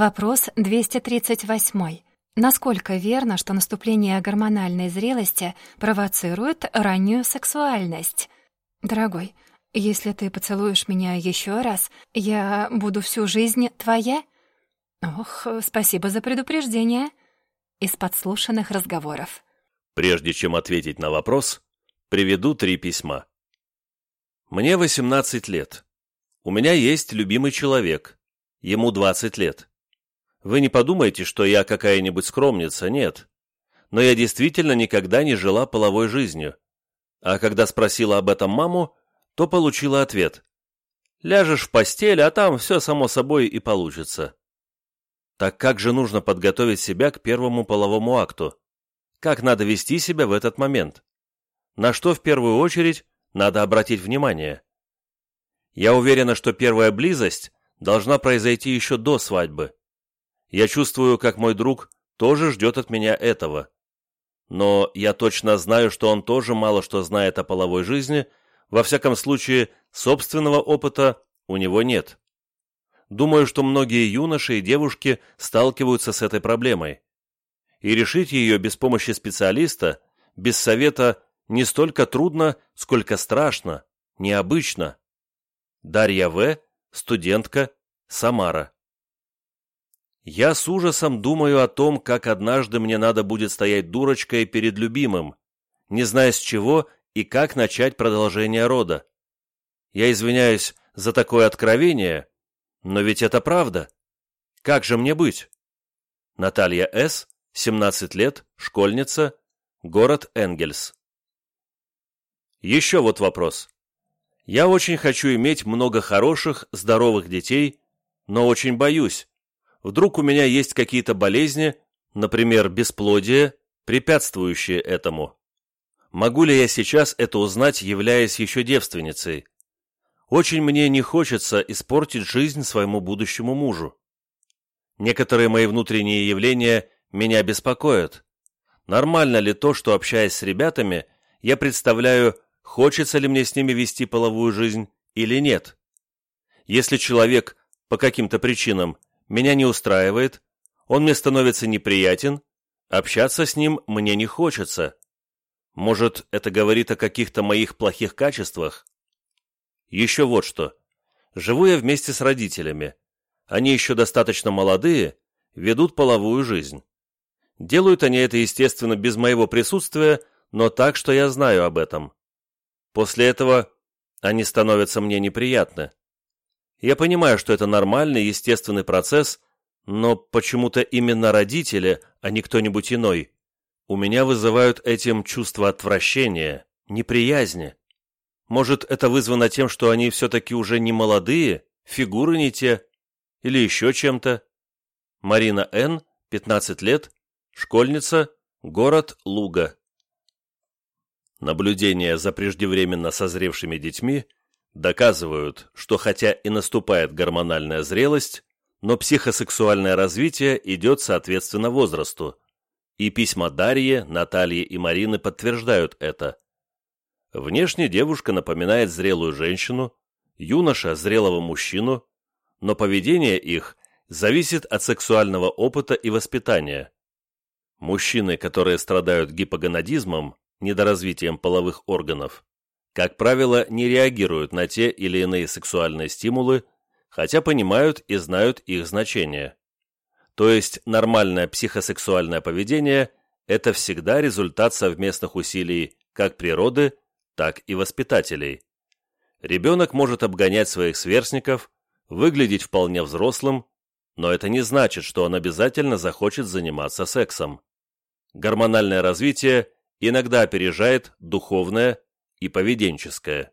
Вопрос 238. Насколько верно, что наступление гормональной зрелости провоцирует раннюю сексуальность? Дорогой, если ты поцелуешь меня еще раз, я буду всю жизнь твоя? Ох, спасибо за предупреждение. Из подслушанных разговоров. Прежде чем ответить на вопрос, приведу три письма. Мне 18 лет. У меня есть любимый человек. Ему 20 лет. Вы не подумайте, что я какая-нибудь скромница, нет. Но я действительно никогда не жила половой жизнью. А когда спросила об этом маму, то получила ответ. Ляжешь в постель, а там все само собой и получится. Так как же нужно подготовить себя к первому половому акту? Как надо вести себя в этот момент? На что в первую очередь надо обратить внимание? Я уверена, что первая близость должна произойти еще до свадьбы. Я чувствую, как мой друг тоже ждет от меня этого. Но я точно знаю, что он тоже мало что знает о половой жизни, во всяком случае, собственного опыта у него нет. Думаю, что многие юноши и девушки сталкиваются с этой проблемой. И решить ее без помощи специалиста, без совета, не столько трудно, сколько страшно, необычно. Дарья В., студентка, Самара. Я с ужасом думаю о том, как однажды мне надо будет стоять дурочкой перед любимым, не зная с чего и как начать продолжение рода. Я извиняюсь за такое откровение, но ведь это правда. Как же мне быть? Наталья С., 17 лет, школьница, город Энгельс. Еще вот вопрос. Я очень хочу иметь много хороших, здоровых детей, но очень боюсь, Вдруг у меня есть какие-то болезни, например, бесплодие, препятствующие этому. Могу ли я сейчас это узнать, являясь еще девственницей? Очень мне не хочется испортить жизнь своему будущему мужу. Некоторые мои внутренние явления меня беспокоят. Нормально ли то, что, общаясь с ребятами, я представляю, хочется ли мне с ними вести половую жизнь или нет? Если человек по каким-то причинам меня не устраивает, он мне становится неприятен, общаться с ним мне не хочется. Может, это говорит о каких-то моих плохих качествах? Еще вот что. Живу я вместе с родителями. Они еще достаточно молодые, ведут половую жизнь. Делают они это, естественно, без моего присутствия, но так, что я знаю об этом. После этого они становятся мне неприятны. Я понимаю, что это нормальный, естественный процесс, но почему-то именно родители, а не кто-нибудь иной, у меня вызывают этим чувство отвращения, неприязни. Может, это вызвано тем, что они все-таки уже не молодые, фигуры не те, или еще чем-то? Марина Н., 15 лет, школьница, город Луга. Наблюдение за преждевременно созревшими детьми – доказывают, что хотя и наступает гормональная зрелость, но психосексуальное развитие идет соответственно возрасту, и письма Дарьи, Натальи и Марины подтверждают это. Внешне девушка напоминает зрелую женщину, юноша – зрелого мужчину, но поведение их зависит от сексуального опыта и воспитания. Мужчины, которые страдают гипогонадизмом, недоразвитием половых органов, как правило, не реагируют на те или иные сексуальные стимулы, хотя понимают и знают их значение. То есть нормальное психосексуальное поведение – это всегда результат совместных усилий как природы, так и воспитателей. Ребенок может обгонять своих сверстников, выглядеть вполне взрослым, но это не значит, что он обязательно захочет заниматься сексом. Гормональное развитие иногда опережает духовное и поведенческое.